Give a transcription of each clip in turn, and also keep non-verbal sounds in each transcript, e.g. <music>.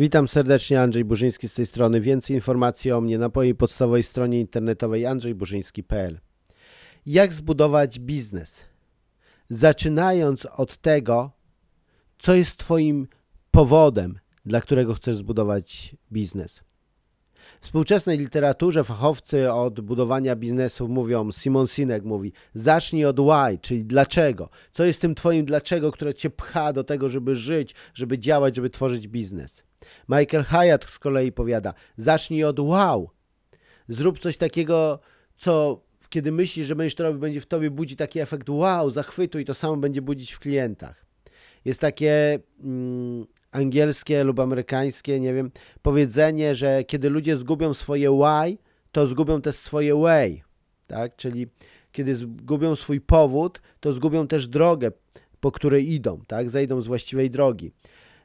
Witam serdecznie, Andrzej Burzyński z tej strony. Więcej informacji o mnie na mojej podstawowej stronie internetowej andrzejburzyński.pl Jak zbudować biznes? Zaczynając od tego, co jest Twoim powodem, dla którego chcesz zbudować biznes. W współczesnej literaturze fachowcy od budowania biznesów mówią, Simon Sinek mówi, zacznij od why, czyli dlaczego. Co jest tym twoim dlaczego, które cię pcha do tego, żeby żyć, żeby działać, żeby tworzyć biznes. Michael Hyatt z kolei powiada, zacznij od wow. Zrób coś takiego, co kiedy myślisz, że będziesz to robił, będzie w tobie budzi taki efekt wow, zachwytu i to samo będzie budzić w klientach. Jest takie mm, angielskie lub amerykańskie, nie wiem, powiedzenie, że kiedy ludzie zgubią swoje why, to zgubią też swoje way, tak? Czyli kiedy zgubią swój powód, to zgubią też drogę, po której idą, tak? Zejdą z właściwej drogi.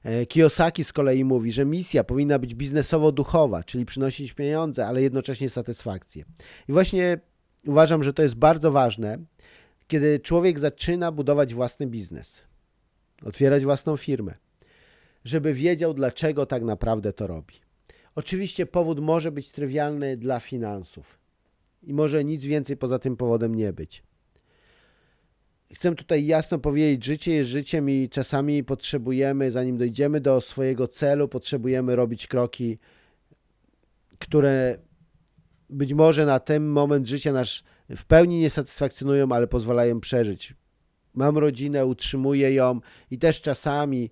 E, Kiyosaki z kolei mówi, że misja powinna być biznesowo-duchowa, czyli przynosić pieniądze, ale jednocześnie satysfakcję. I właśnie uważam, że to jest bardzo ważne, kiedy człowiek zaczyna budować własny biznes, otwierać własną firmę żeby wiedział, dlaczego tak naprawdę to robi. Oczywiście powód może być trywialny dla finansów i może nic więcej poza tym powodem nie być. Chcę tutaj jasno powiedzieć, życie jest życiem i czasami potrzebujemy, zanim dojdziemy do swojego celu, potrzebujemy robić kroki, które być może na ten moment życia nas w pełni nie satysfakcjonują, ale pozwalają przeżyć. Mam rodzinę, utrzymuję ją i też czasami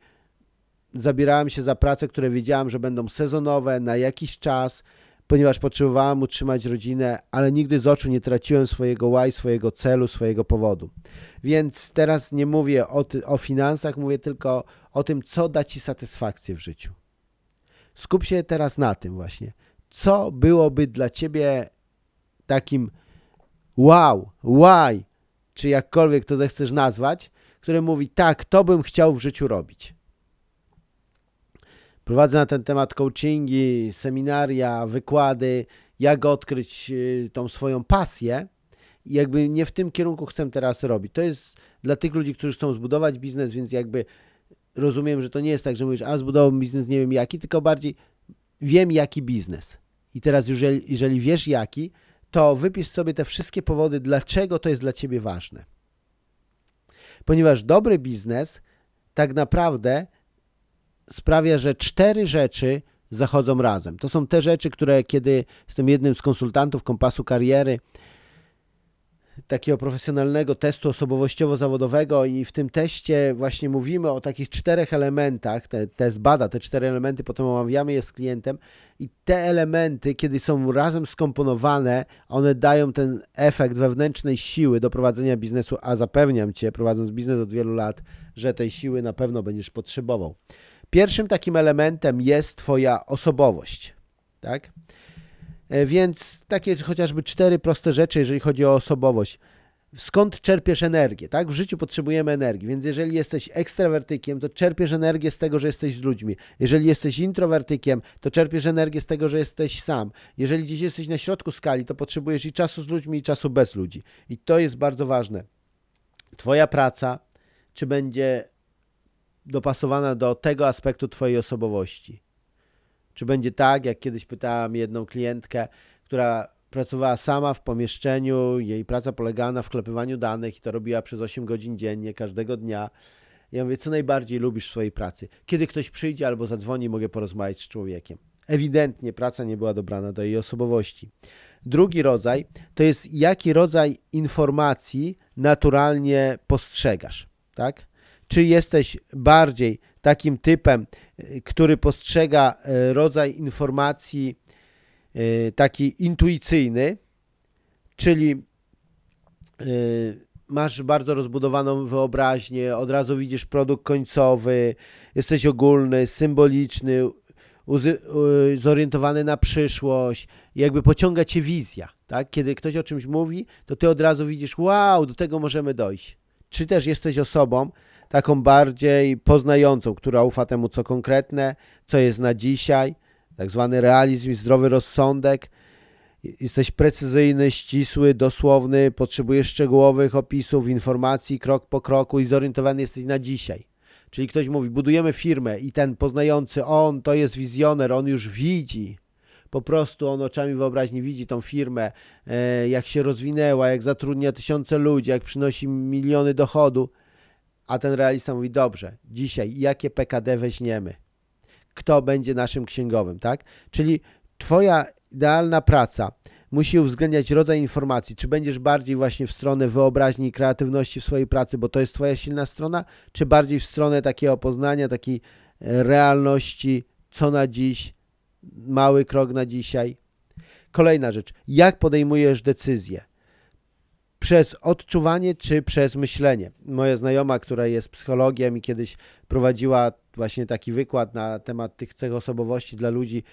zabierałem się za prace, które wiedziałem, że będą sezonowe, na jakiś czas, ponieważ potrzebowałem utrzymać rodzinę, ale nigdy z oczu nie traciłem swojego why, swojego celu, swojego powodu. Więc teraz nie mówię o, o finansach, mówię tylko o tym, co da Ci satysfakcję w życiu. Skup się teraz na tym właśnie. Co byłoby dla Ciebie takim wow, why, czy jakkolwiek to zechcesz nazwać, które mówi tak, to bym chciał w życiu robić. Prowadzę na ten temat coachingi, seminaria, wykłady, jak odkryć y, tą swoją pasję. I jakby nie w tym kierunku chcę teraz robić. To jest dla tych ludzi, którzy chcą zbudować biznes, więc jakby rozumiem, że to nie jest tak, że mówisz, a zbudowałem biznes, nie wiem jaki, tylko bardziej wiem jaki biznes. I teraz jeżeli, jeżeli wiesz jaki, to wypisz sobie te wszystkie powody, dlaczego to jest dla Ciebie ważne. Ponieważ dobry biznes tak naprawdę sprawia, że cztery rzeczy zachodzą razem. To są te rzeczy, które kiedy jestem jednym z konsultantów kompasu kariery, takiego profesjonalnego testu osobowościowo-zawodowego i w tym teście właśnie mówimy o takich czterech elementach, te, test bada te cztery elementy, potem omawiamy je z klientem i te elementy, kiedy są razem skomponowane, one dają ten efekt wewnętrznej siły do prowadzenia biznesu, a zapewniam Cię, prowadząc biznes od wielu lat, że tej siły na pewno będziesz potrzebował. Pierwszym takim elementem jest Twoja osobowość. Tak? E, więc takie chociażby cztery proste rzeczy, jeżeli chodzi o osobowość. Skąd czerpiesz energię? Tak? W życiu potrzebujemy energii, więc jeżeli jesteś ekstrawertykiem, to czerpiesz energię z tego, że jesteś z ludźmi. Jeżeli jesteś introwertykiem, to czerpiesz energię z tego, że jesteś sam. Jeżeli gdzieś jesteś na środku skali, to potrzebujesz i czasu z ludźmi, i czasu bez ludzi. I to jest bardzo ważne. Twoja praca, czy będzie dopasowana do tego aspektu Twojej osobowości. Czy będzie tak, jak kiedyś pytałem jedną klientkę, która pracowała sama w pomieszczeniu, jej praca polegała na wklepywaniu danych i to robiła przez 8 godzin dziennie, każdego dnia. Ja mówię, co najbardziej lubisz w swojej pracy? Kiedy ktoś przyjdzie albo zadzwoni, mogę porozmawiać z człowiekiem. Ewidentnie praca nie była dobrana do jej osobowości. Drugi rodzaj to jest, jaki rodzaj informacji naturalnie postrzegasz, tak? Czy jesteś bardziej takim typem, y, który postrzega y, rodzaj informacji y, taki intuicyjny, czyli masz bardzo rozbudowaną wyobraźnię, od razu widzisz produkt końcowy, jesteś ogólny, symboliczny, zorientowany na przyszłość, jakby pociąga cię wizja. Tak? Kiedy ktoś o czymś mówi, to ty od razu widzisz, wow, do tego możemy dojść. Czy też jesteś osobą, taką bardziej poznającą, która ufa temu, co konkretne, co jest na dzisiaj, tak zwany realizm i zdrowy rozsądek. Jesteś precyzyjny, ścisły, dosłowny, potrzebujesz szczegółowych opisów, informacji krok po kroku i zorientowany jesteś na dzisiaj. Czyli ktoś mówi, budujemy firmę i ten poznający, on to jest wizjoner, on już widzi, po prostu on oczami wyobraźni widzi tą firmę, e, jak się rozwinęła, jak zatrudnia tysiące ludzi, jak przynosi miliony dochodu, a ten realista mówi, dobrze, dzisiaj jakie PKD weźmiemy? Kto będzie naszym księgowym, tak? Czyli twoja idealna praca musi uwzględniać rodzaj informacji, czy będziesz bardziej właśnie w stronę wyobraźni i kreatywności w swojej pracy, bo to jest twoja silna strona, czy bardziej w stronę takiego poznania, takiej e, realności, co na dziś, mały krok na dzisiaj. Kolejna rzecz, jak podejmujesz decyzje? Przez odczuwanie czy przez myślenie? Moja znajoma, która jest psychologiem i kiedyś prowadziła właśnie taki wykład na temat tych cech osobowości dla ludzi,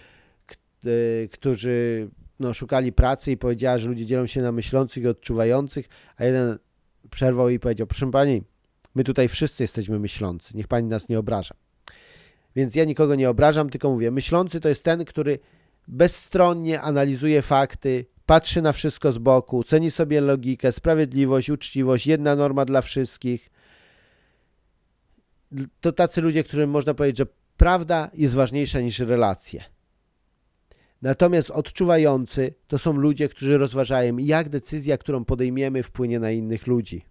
e, którzy no, szukali pracy i powiedziała, że ludzie dzielą się na myślących i odczuwających, a jeden przerwał i powiedział, proszę pani, my tutaj wszyscy jesteśmy myślący, niech pani nas nie obraża. Więc ja nikogo nie obrażam, tylko mówię, myślący to jest ten, który bezstronnie analizuje fakty, patrzy na wszystko z boku, ceni sobie logikę, sprawiedliwość, uczciwość, jedna norma dla wszystkich. To tacy ludzie, którym można powiedzieć, że prawda jest ważniejsza niż relacje. Natomiast odczuwający to są ludzie, którzy rozważają, jak decyzja, którą podejmiemy, wpłynie na innych ludzi.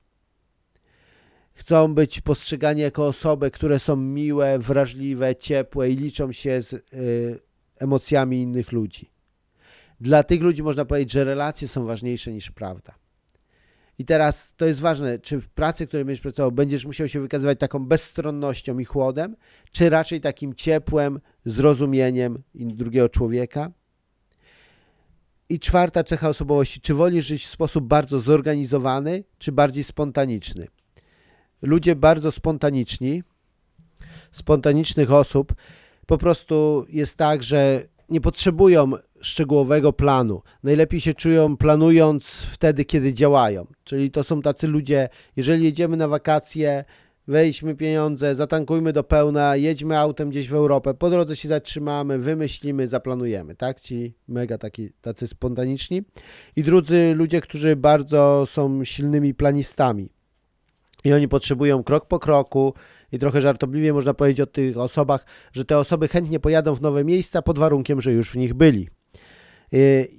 Chcą być postrzegani jako osoby, które są miłe, wrażliwe, ciepłe i liczą się z y, emocjami innych ludzi. Dla tych ludzi można powiedzieć, że relacje są ważniejsze niż prawda. I teraz to jest ważne, czy w pracy, której będziesz pracował, będziesz musiał się wykazywać taką bezstronnością i chłodem, czy raczej takim ciepłem, zrozumieniem drugiego człowieka. I czwarta cecha osobowości, czy wolisz żyć w sposób bardzo zorganizowany, czy bardziej spontaniczny? Ludzie bardzo spontaniczni, spontanicznych osób, po prostu jest tak, że nie potrzebują szczegółowego planu. Najlepiej się czują planując wtedy, kiedy działają. Czyli to są tacy ludzie, jeżeli jedziemy na wakacje, wejdźmy pieniądze, zatankujmy do pełna, jedźmy autem gdzieś w Europę, po drodze się zatrzymamy, wymyślimy, zaplanujemy, tak? Ci mega taki, tacy spontaniczni. I drudzy ludzie, którzy bardzo są silnymi planistami. I oni potrzebują krok po kroku i trochę żartobliwie można powiedzieć o tych osobach, że te osoby chętnie pojadą w nowe miejsca pod warunkiem, że już w nich byli.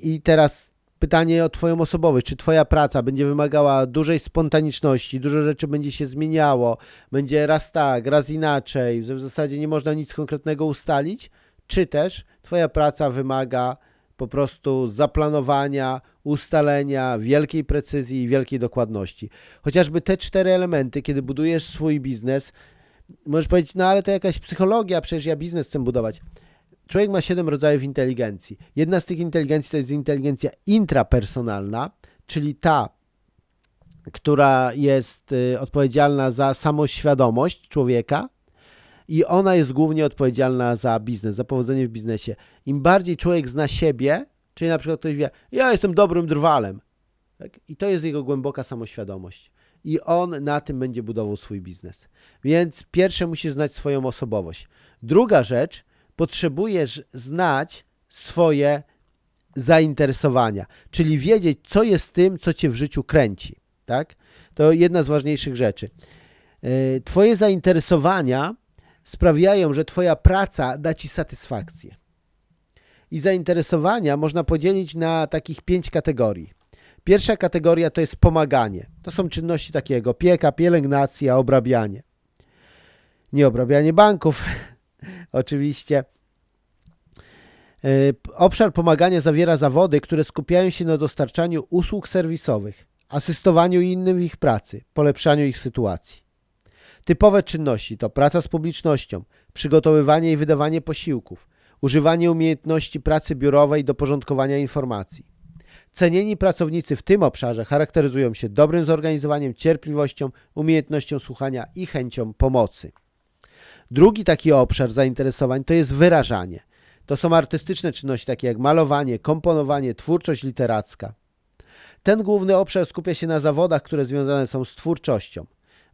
I teraz pytanie o Twoją osobowość. Czy Twoja praca będzie wymagała dużej spontaniczności, dużo rzeczy będzie się zmieniało, będzie raz tak, raz inaczej, w zasadzie nie można nic konkretnego ustalić, czy też Twoja praca wymaga po prostu zaplanowania, ustalenia, wielkiej precyzji i wielkiej dokładności. Chociażby te cztery elementy, kiedy budujesz swój biznes, możesz powiedzieć, no ale to jakaś psychologia, przecież ja biznes chcę budować. Człowiek ma siedem rodzajów inteligencji. Jedna z tych inteligencji to jest inteligencja intrapersonalna, czyli ta, która jest y, odpowiedzialna za samoświadomość człowieka i ona jest głównie odpowiedzialna za biznes, za powodzenie w biznesie. Im bardziej człowiek zna siebie, czyli na przykład ktoś wie, ja jestem dobrym drwalem tak? i to jest jego głęboka samoświadomość i on na tym będzie budował swój biznes. Więc pierwsze musisz znać swoją osobowość. Druga rzecz potrzebujesz znać swoje zainteresowania, czyli wiedzieć, co jest tym, co cię w życiu kręci. Tak? To jedna z ważniejszych rzeczy. E, twoje zainteresowania sprawiają, że Twoja praca da Ci satysfakcję. I zainteresowania można podzielić na takich pięć kategorii. Pierwsza kategoria to jest pomaganie. To są czynności takiego opieka, pielęgnacja, obrabianie. Nie obrabianie banków, <laughs> oczywiście. E, obszar pomagania zawiera zawody, które skupiają się na dostarczaniu usług serwisowych, asystowaniu innym w ich pracy, polepszaniu ich sytuacji. Typowe czynności to praca z publicznością, przygotowywanie i wydawanie posiłków, używanie umiejętności pracy biurowej do porządkowania informacji. Cenieni pracownicy w tym obszarze charakteryzują się dobrym zorganizowaniem, cierpliwością, umiejętnością słuchania i chęcią pomocy. Drugi taki obszar zainteresowań to jest wyrażanie. To są artystyczne czynności takie jak malowanie, komponowanie, twórczość literacka. Ten główny obszar skupia się na zawodach, które związane są z twórczością.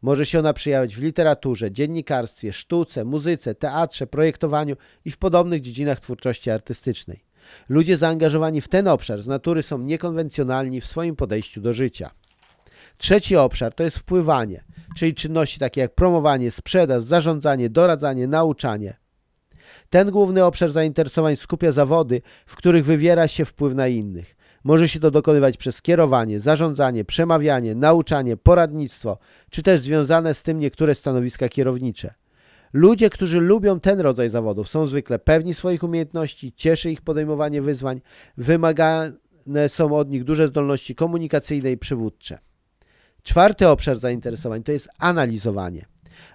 Może się ona przejawiać w literaturze, dziennikarstwie, sztuce, muzyce, teatrze, projektowaniu i w podobnych dziedzinach twórczości artystycznej. Ludzie zaangażowani w ten obszar z natury są niekonwencjonalni w swoim podejściu do życia. Trzeci obszar to jest wpływanie, czyli czynności takie jak promowanie, sprzedaż, zarządzanie, doradzanie, nauczanie. Ten główny obszar zainteresowań skupia zawody, w których wywiera się wpływ na innych. Może się to dokonywać przez kierowanie, zarządzanie, przemawianie, nauczanie, poradnictwo, czy też związane z tym niektóre stanowiska kierownicze. Ludzie, którzy lubią ten rodzaj zawodów, są zwykle pewni swoich umiejętności, cieszy ich podejmowanie wyzwań, wymagane są od nich duże zdolności komunikacyjne i przywódcze. Czwarty obszar zainteresowań to jest analizowanie.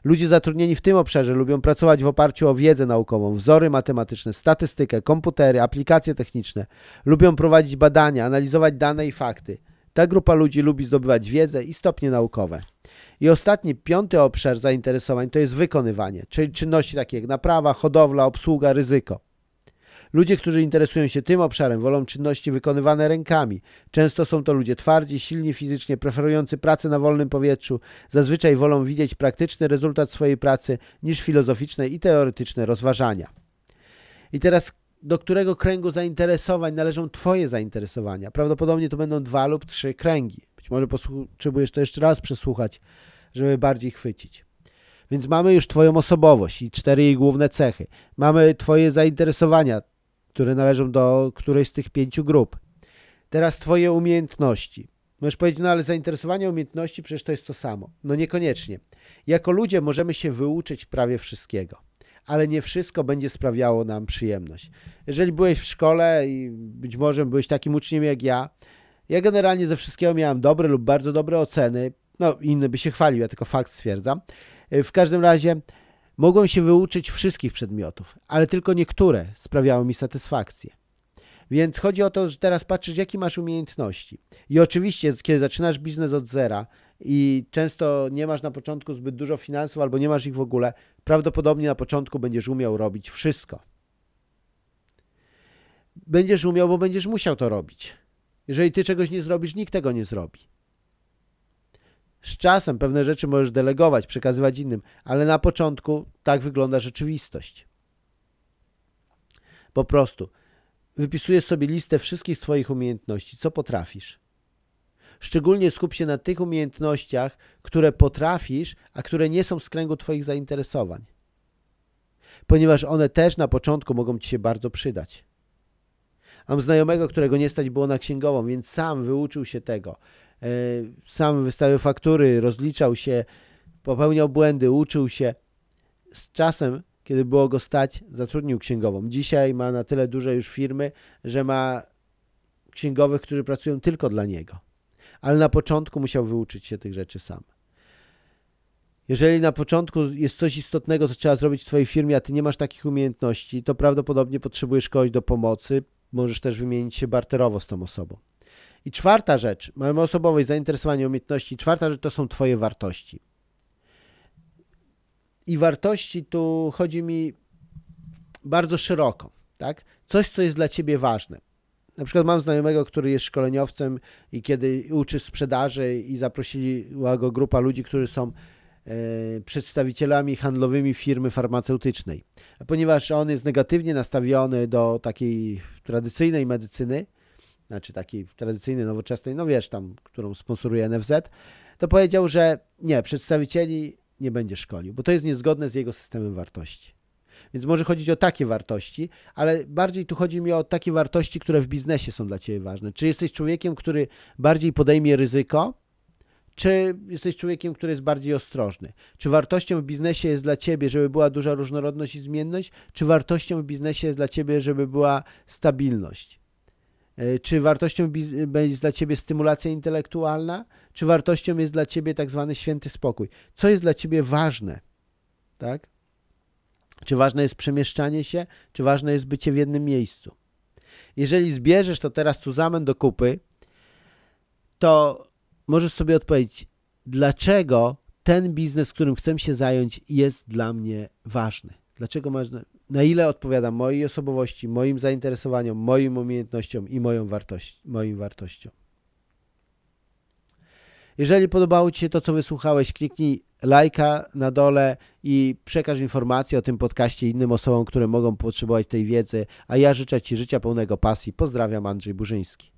Ludzie zatrudnieni w tym obszarze lubią pracować w oparciu o wiedzę naukową, wzory matematyczne, statystykę, komputery, aplikacje techniczne. Lubią prowadzić badania, analizować dane i fakty. Ta grupa ludzi lubi zdobywać wiedzę i stopnie naukowe. I ostatni, piąty obszar zainteresowań to jest wykonywanie, czyli czynności takie jak naprawa, hodowla, obsługa, ryzyko. Ludzie, którzy interesują się tym obszarem, wolą czynności wykonywane rękami. Często są to ludzie twardzi, silni fizycznie, preferujący pracę na wolnym powietrzu. Zazwyczaj wolą widzieć praktyczny rezultat swojej pracy niż filozoficzne i teoretyczne rozważania. I teraz do którego kręgu zainteresowań należą Twoje zainteresowania? Prawdopodobnie to będą dwa lub trzy kręgi. Być może potrzebujesz to jeszcze raz przesłuchać, żeby bardziej chwycić. Więc mamy już Twoją osobowość i cztery jej główne cechy. Mamy Twoje zainteresowania, które należą do którejś z tych pięciu grup. Teraz Twoje umiejętności. Możesz powiedzieć, no ale zainteresowanie umiejętności przecież to jest to samo. No niekoniecznie. Jako ludzie możemy się wyuczyć prawie wszystkiego, ale nie wszystko będzie sprawiało nam przyjemność. Jeżeli byłeś w szkole i być może byłeś takim uczniem jak ja, ja generalnie ze wszystkiego miałem dobre lub bardzo dobre oceny. No, inny by się chwalił, ja tylko fakt stwierdzam. W każdym razie mogłem się wyuczyć wszystkich przedmiotów, ale tylko niektóre sprawiały mi satysfakcję. Więc chodzi o to, że teraz patrzysz, jakie masz umiejętności. I oczywiście, kiedy zaczynasz biznes od zera i często nie masz na początku zbyt dużo finansów albo nie masz ich w ogóle, prawdopodobnie na początku będziesz umiał robić wszystko. Będziesz umiał, bo będziesz musiał to robić. Jeżeli ty czegoś nie zrobisz, nikt tego nie zrobi. Z czasem pewne rzeczy możesz delegować, przekazywać innym, ale na początku tak wygląda rzeczywistość. Po prostu wypisujesz sobie listę wszystkich swoich umiejętności, co potrafisz. Szczególnie skup się na tych umiejętnościach, które potrafisz, a które nie są z kręgu Twoich zainteresowań. Ponieważ one też na początku mogą Ci się bardzo przydać. Mam znajomego, którego nie stać było na księgową, więc sam wyuczył się tego. E, sam wystawiał faktury, rozliczał się, popełniał błędy, uczył się. Z czasem, kiedy było go stać, zatrudnił księgową. Dzisiaj ma na tyle duże już firmy, że ma księgowych, którzy pracują tylko dla niego. Ale na początku musiał wyuczyć się tych rzeczy sam. Jeżeli na początku jest coś istotnego, co trzeba zrobić w Twojej firmie, a Ty nie masz takich umiejętności, to prawdopodobnie potrzebujesz kogoś do pomocy. Możesz też wymienić się barterowo z tą osobą. I czwarta rzecz, mamy osobowość, zainteresowanie, umiejętności. Czwarta rzecz to są Twoje wartości. I wartości tu chodzi mi bardzo szeroko, tak? Coś, co jest dla Ciebie ważne. Na przykład mam znajomego, który jest szkoleniowcem i kiedy uczy sprzedaży i zaprosiła go grupa ludzi, którzy są e, przedstawicielami handlowymi firmy farmaceutycznej. A ponieważ on jest negatywnie nastawiony do takiej tradycyjnej medycyny, znaczy takiej tradycyjnej, nowoczesnej, no wiesz tam, którą sponsoruje NFZ, to powiedział, że nie, przedstawicieli nie będzie szkolił, bo to jest niezgodne z jego systemem wartości. Więc może chodzić o takie wartości, ale bardziej tu chodzi mi o takie wartości, które w biznesie są dla Ciebie ważne. Czy jesteś człowiekiem, który bardziej podejmie ryzyko, czy jesteś człowiekiem, który jest bardziej ostrożny? Czy wartością w biznesie jest dla Ciebie, żeby była duża różnorodność i zmienność, czy wartością w biznesie jest dla Ciebie, żeby była stabilność? E, czy wartością jest dla Ciebie stymulacja intelektualna, czy wartością jest dla Ciebie tak zwany święty spokój? Co jest dla Ciebie ważne? Tak? Czy ważne jest przemieszczanie się, czy ważne jest bycie w jednym miejscu? Jeżeli zbierzesz to teraz zusammen do kupy, to możesz sobie odpowiedzieć, dlaczego ten biznes, którym chcę się zająć, jest dla mnie ważny. Dlaczego? Na ile odpowiada mojej osobowości, moim zainteresowaniom, moim umiejętnościom i moją wartości, moim wartościom. Jeżeli podobało Ci się to, co wysłuchałeś, kliknij lajka na dole i przekaż informacje o tym podcaście innym osobom, które mogą potrzebować tej wiedzy, a ja życzę Ci życia pełnego pasji. Pozdrawiam, Andrzej Burzyński.